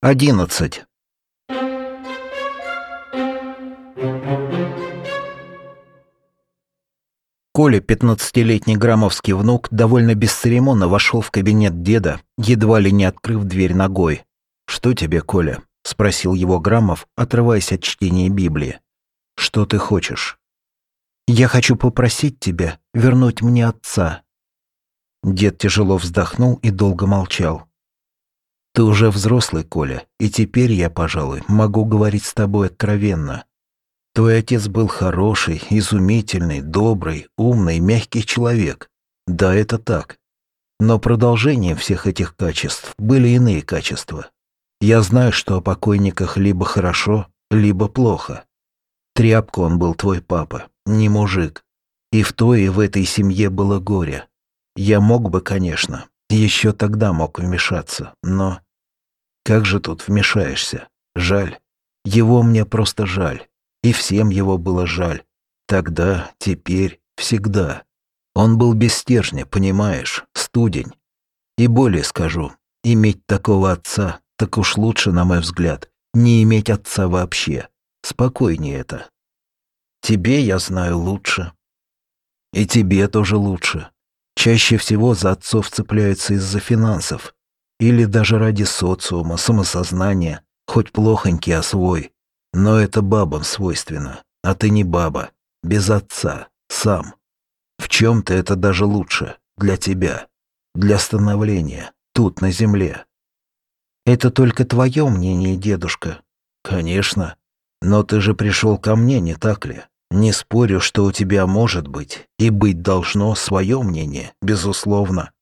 Одиннадцать. Коля, пятнадцатилетний граммовский внук, довольно бесцеремонно вошел в кабинет деда, едва ли не открыв дверь ногой. «Что тебе, Коля?» – спросил его Граммов, отрываясь от чтения Библии. «Что ты хочешь?» «Я хочу попросить тебя вернуть мне отца». Дед тяжело вздохнул и долго молчал. Ты уже взрослый, Коля, и теперь я, пожалуй, могу говорить с тобой откровенно. Твой отец был хороший, изумительный, добрый, умный, мягкий человек. Да, это так. Но продолжением всех этих качеств были иные качества. Я знаю, что о покойниках либо хорошо, либо плохо. Тряпка он был твой папа, не мужик. И в той, и в этой семье было горе. Я мог бы, конечно, еще тогда мог вмешаться, но... Как же тут вмешаешься? Жаль. Его мне просто жаль. И всем его было жаль. Тогда, теперь, всегда. Он был без стержня, понимаешь, студень. И более скажу, иметь такого отца, так уж лучше, на мой взгляд, не иметь отца вообще. Спокойнее это. Тебе, я знаю, лучше. И тебе тоже лучше. Чаще всего за отцов цепляются из-за финансов, или даже ради социума, самосознания, хоть плохонький, а свой. Но это бабам свойственно. А ты не баба. Без отца. Сам. В чем-то это даже лучше. Для тебя. Для становления. Тут, на земле. Это только твое мнение, дедушка. Конечно. Но ты же пришел ко мне, не так ли? Не спорю, что у тебя может быть и быть должно свое мнение, безусловно.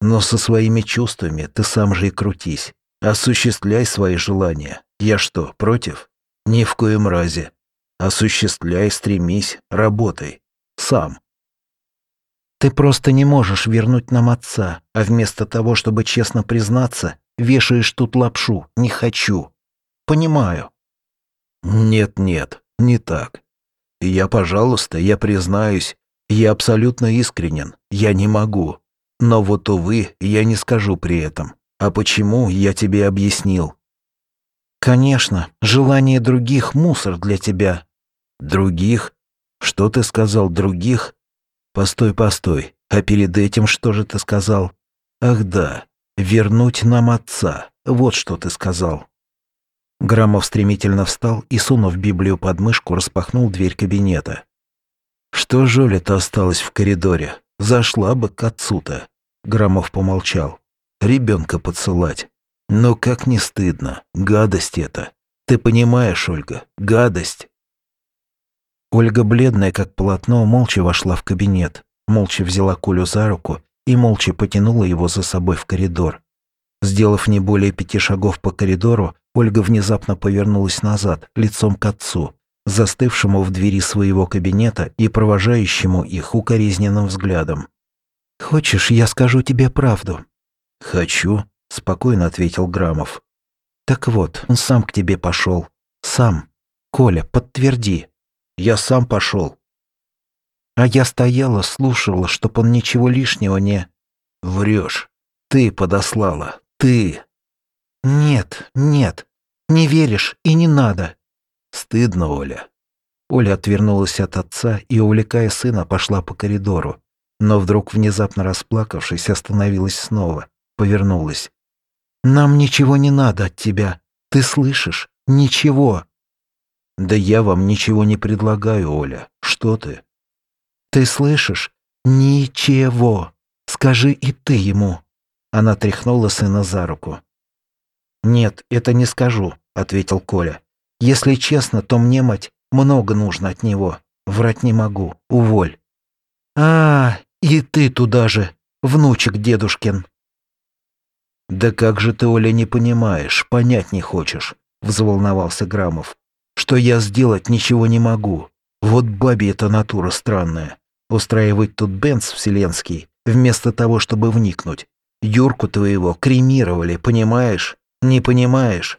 Но со своими чувствами ты сам же и крутись. Осуществляй свои желания. Я что, против? Ни в коем разе. Осуществляй, стремись, работай. Сам. Ты просто не можешь вернуть нам отца, а вместо того, чтобы честно признаться, вешаешь тут лапшу «не хочу». Понимаю. Нет-нет, не так. Я, пожалуйста, я признаюсь, я абсолютно искренен, я не могу. Но вот, увы, я не скажу при этом. А почему, я тебе объяснил. Конечно, желание других – мусор для тебя. Других? Что ты сказал, других? Постой, постой. А перед этим что же ты сказал? Ах да, вернуть нам отца. Вот что ты сказал. Граммов стремительно встал и, сунув Библию под мышку, распахнул дверь кабинета. Что Жоля-то осталась в коридоре? Зашла бы к отцу-то. Громов помолчал. Ребенка поцелать. Но как не стыдно. Гадость это. Ты понимаешь, Ольга, гадость. Ольга, бледная как полотно, молча вошла в кабинет, молча взяла Колю за руку и молча потянула его за собой в коридор. Сделав не более пяти шагов по коридору, Ольга внезапно повернулась назад, лицом к отцу, застывшему в двери своего кабинета и провожающему их укоризненным взглядом. «Хочешь, я скажу тебе правду?» «Хочу», — спокойно ответил Грамов. «Так вот, он сам к тебе пошел. Сам. Коля, подтверди. Я сам пошел. А я стояла, слушала, чтоб он ничего лишнего не... Врешь. Ты подослала. Ты. Нет, нет. Не веришь и не надо. Стыдно, Оля. Оля отвернулась от отца и, увлекая сына, пошла по коридору но вдруг, внезапно расплакавшись, остановилась снова, повернулась. «Нам ничего не надо от тебя. Ты слышишь? Ничего!» «Да я вам ничего не предлагаю, Оля. Что ты?» «Ты слышишь? Ничего! Скажи и ты ему!» Она тряхнула сына за руку. «Нет, это не скажу», — ответил Коля. «Если честно, то мне, мать, много нужно от него. Врать не могу. Уволь». «А, и ты туда же, внучек дедушкин. Да как же ты, Оля, не понимаешь, понять не хочешь, взволновался Грамов. Что я сделать ничего не могу. Вот бабе эта натура странная. Устраивать тут бенц вселенский, вместо того, чтобы вникнуть. Юрку твоего кремировали, понимаешь? Не понимаешь?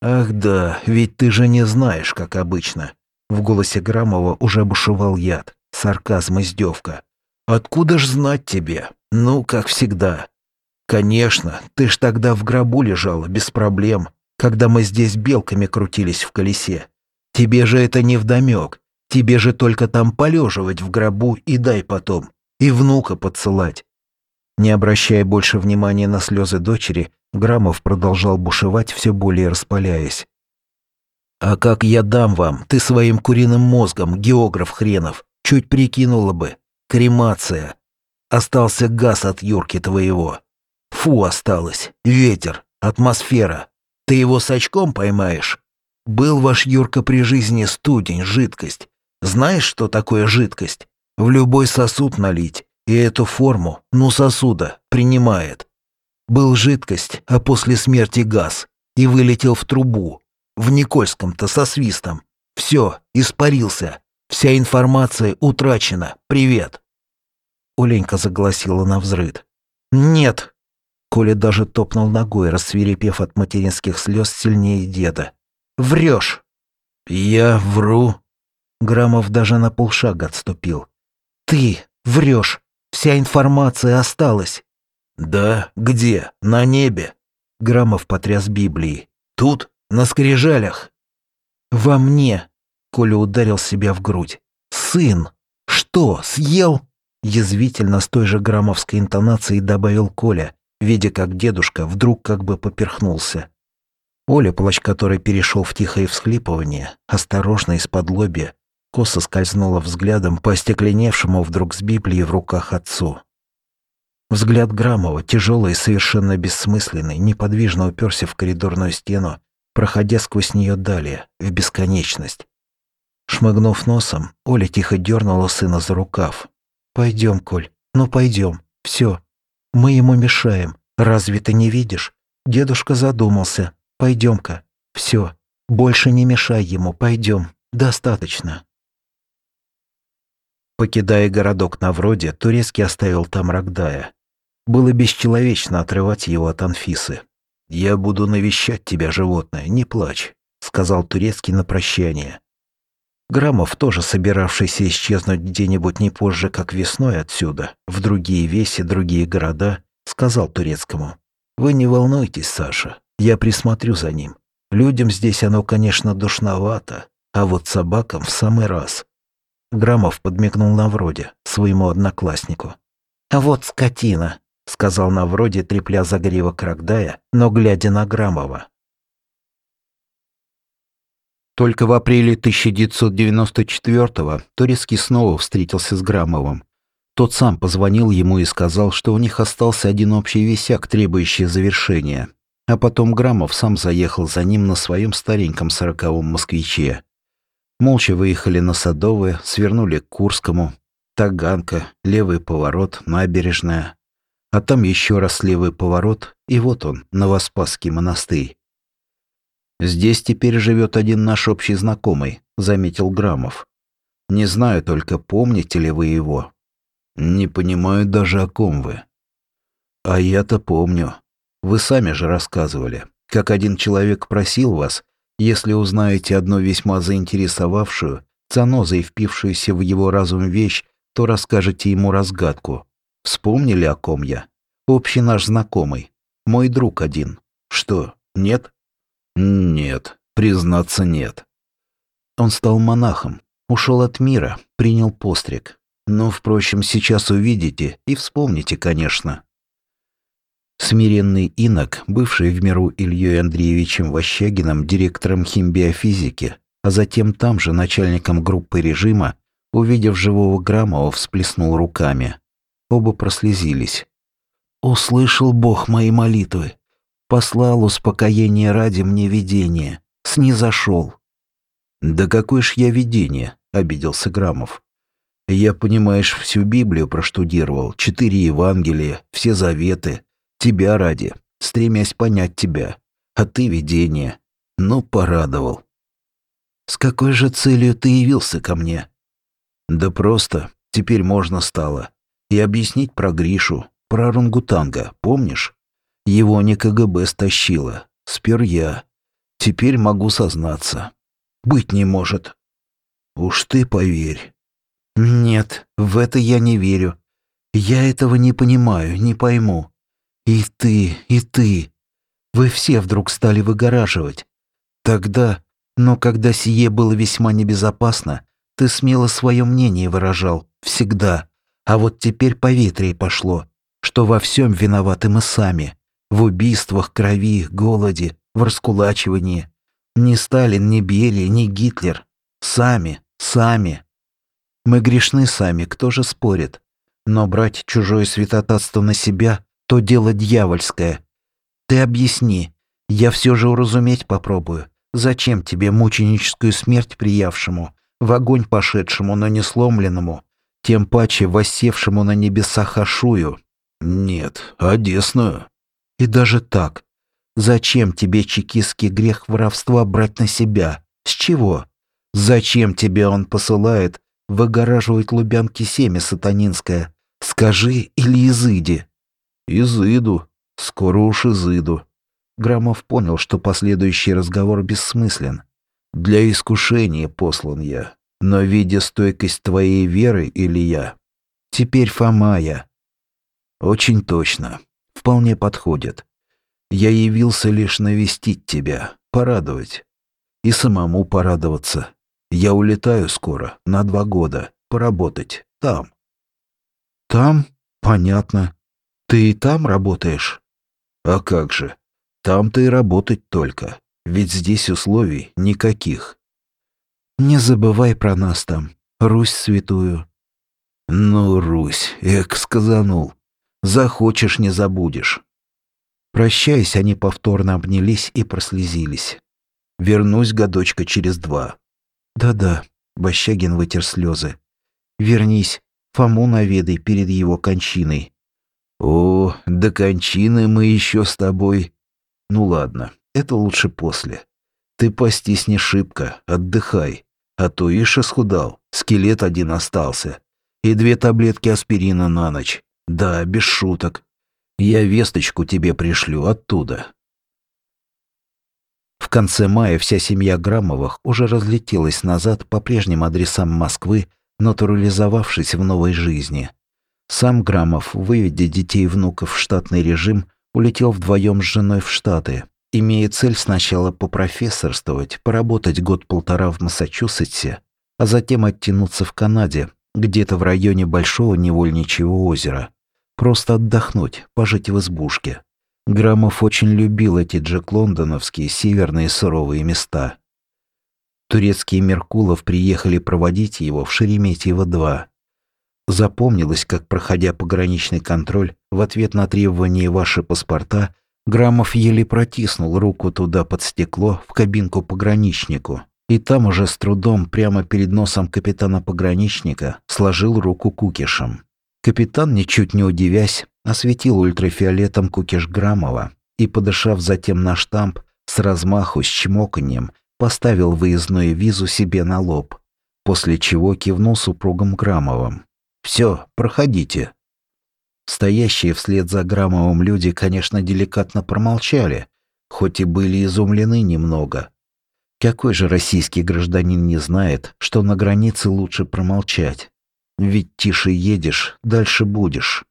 Ах да, ведь ты же не знаешь, как обычно. В голосе Грамова уже бушевал яд, сарказм, издевка. Откуда ж знать тебе? Ну, как всегда. Конечно, ты ж тогда в гробу лежала, без проблем. когда мы здесь белками крутились в колесе. Тебе же это не вдомек. Тебе же только там полеживать в гробу и дай потом. И внука подсылать. Не обращая больше внимания на слезы дочери, Грамов продолжал бушевать, все более распаляясь. «А как я дам вам, ты своим куриным мозгом, географ хренов, чуть прикинула бы. Кремация. Остался газ от Юрки твоего. Фу, осталось. Ветер, атмосфера. Ты его с очком поймаешь? Был ваш Юрка при жизни студень, жидкость. Знаешь, что такое жидкость? В любой сосуд налить, и эту форму, ну сосуда, принимает. Был жидкость, а после смерти газ, и вылетел в трубу. В Никольском-то со свистом. Все, испарился. Вся информация утрачена. Привет. Оленька загласила на взрыд. «Нет!» Коля даже топнул ногой, рассверепев от материнских слез сильнее деда. «Врешь!» «Я вру!» Грамов даже на полшага отступил. «Ты врешь! Вся информация осталась!» «Да? Где? На небе?» Грамов потряс Библией. «Тут? На скрижалях?» «Во мне!» Коля ударил себя в грудь. «Сын! Что, съел?» Язвительно с той же граммовской интонацией добавил Коля, видя, как дедушка вдруг как бы поперхнулся. Оля, плач которой перешел в тихое всхлипывание, осторожно из-под лобья, косо скользнула взглядом по остекленевшему вдруг с Библией в руках отцу. Взгляд Грамова, тяжелый и совершенно бессмысленный, неподвижно уперся в коридорную стену, проходя сквозь нее далее, в бесконечность. Шмыгнув носом, Оля тихо дернула сына за рукав. «Пойдем, Коль, ну пойдем, все, мы ему мешаем. Разве ты не видишь? Дедушка задумался. Пойдем-ка. Все. Больше не мешай ему. Пойдем. Достаточно. Покидая городок на вроде, Турецкий оставил там Рогдая. Было бесчеловечно отрывать его от Анфисы. «Я буду навещать тебя, животное, не плачь», — сказал Турецкий на прощание. Грамов, тоже собиравшийся исчезнуть где-нибудь не позже, как весной отсюда, в другие веси, другие города, сказал турецкому. «Вы не волнуйтесь, Саша, я присмотрю за ним. Людям здесь оно, конечно, душновато, а вот собакам в самый раз». Грамов подмигнул Навроде, своему однокласснику. «А вот скотина», — сказал Навроде, трепля загривок Рогдая, но глядя на Грамова. Только в апреле 1994-го Турецкий снова встретился с Грамовым. Тот сам позвонил ему и сказал, что у них остался один общий висяк, требующий завершения. А потом Грамов сам заехал за ним на своем стареньком сороковом москвиче. Молча выехали на Садовое, свернули к Курскому. Таганка, левый поворот, набережная. А там еще раз левый поворот, и вот он, Новоспасский монастырь. «Здесь теперь живет один наш общий знакомый», — заметил Грамов. «Не знаю только, помните ли вы его?» «Не понимаю даже, о ком вы». «А я-то помню. Вы сами же рассказывали, как один человек просил вас, если узнаете одну весьма заинтересовавшую, цанозой впившуюся в его разум вещь, то расскажете ему разгадку. Вспомнили, о ком я? Общий наш знакомый. Мой друг один. Что, нет?» Нет, признаться нет. Он стал монахом, ушел от мира, принял постриг. Но, впрочем, сейчас увидите и вспомните, конечно. Смиренный инок, бывший в миру Ильей Андреевичем Ващагиным директором химбиофизики, а затем там же начальником группы режима, увидев живого Грамова, всплеснул руками. Оба прослезились. «Услышал Бог мои молитвы. Послал успокоение ради мне видение. Снизошел. «Да какое ж я видение?» — обиделся Грамов. «Я, понимаешь, всю Библию проштудировал, четыре Евангелия, все заветы. Тебя ради, стремясь понять тебя. А ты видение. Ну, порадовал». «С какой же целью ты явился ко мне?» «Да просто, теперь можно стало. И объяснить про Гришу, про Рангутанга, помнишь? Его не КГБ стащило. Спер я. Теперь могу сознаться. Быть не может. Уж ты поверь. Нет, в это я не верю. Я этого не понимаю, не пойму. И ты, и ты. Вы все вдруг стали выгораживать. Тогда, но когда сие было весьма небезопасно, ты смело свое мнение выражал. Всегда. А вот теперь по ветре пошло, что во всем виноваты мы сами. В убийствах, крови, голоде, в раскулачивании. Ни Сталин, ни Бели, ни Гитлер. Сами, сами. Мы грешны сами, кто же спорит? Но брать чужое святотатство на себя – то дело дьявольское. Ты объясни, я все же уразуметь попробую. Зачем тебе мученическую смерть приявшему, в огонь пошедшему, но не сломленному, тем паче воссевшему на небесах Ашую? Нет, одесную. И даже так. Зачем тебе чекистский грех воровства брать на себя? С чего? Зачем тебе он посылает выгораживать Лубянки семя сатанинское? Скажи или изыди. Изыду. Скоро уж изыду. Громов понял, что последующий разговор бессмыслен. Для искушения послан я. Но видя стойкость твоей веры, Илья, теперь Фомая. Очень точно. Вполне подходит. Я явился лишь навестить тебя, порадовать. И самому порадоваться. Я улетаю скоро, на два года, поработать. Там. Там? Понятно. Ты и там работаешь? А как же? Там-то и работать только. Ведь здесь условий никаких. Не забывай про нас там, Русь святую. Ну, Русь, эк, сказанул. Захочешь, не забудешь. Прощаясь, они повторно обнялись и прослезились. Вернусь годочка через два. Да-да, Бощагин вытер слезы. Вернись, Фому наведай перед его кончиной. О, до кончины мы еще с тобой. Ну ладно, это лучше после. Ты постись не шибко, отдыхай. А то ишь исхудал, скелет один остался. И две таблетки аспирина на ночь. Да, без шуток. Я весточку тебе пришлю оттуда. В конце мая вся семья Граммовых уже разлетелась назад по прежним адресам Москвы, натурализовавшись в новой жизни. Сам Граммов, выведя детей и внуков в штатный режим, улетел вдвоем с женой в Штаты, имея цель сначала попрофессорствовать, поработать год-полтора в Массачусетсе, а затем оттянуться в Канаде, где-то в районе Большого Невольничьего озера. Просто отдохнуть, пожить в избушке. Граммов очень любил эти джек-лондоновские северные суровые места. Турецкие Меркулов приехали проводить его в Шереметьево-2. Запомнилось, как, проходя пограничный контроль, в ответ на требование ваши паспорта, Граммов еле протиснул руку туда под стекло, в кабинку пограничнику. И там уже с трудом, прямо перед носом капитана-пограничника, сложил руку кукишем. Капитан, ничуть не удивясь, осветил ультрафиолетом кукиш Граммова и, подышав затем на штамп, с размаху, с чмоканьем, поставил выездную визу себе на лоб, после чего кивнул супругам Граммовым. Все, проходите». Стоящие вслед за Грамовым люди, конечно, деликатно промолчали, хоть и были изумлены немного. Какой же российский гражданин не знает, что на границе лучше промолчать? Ведь тише едешь, дальше будешь.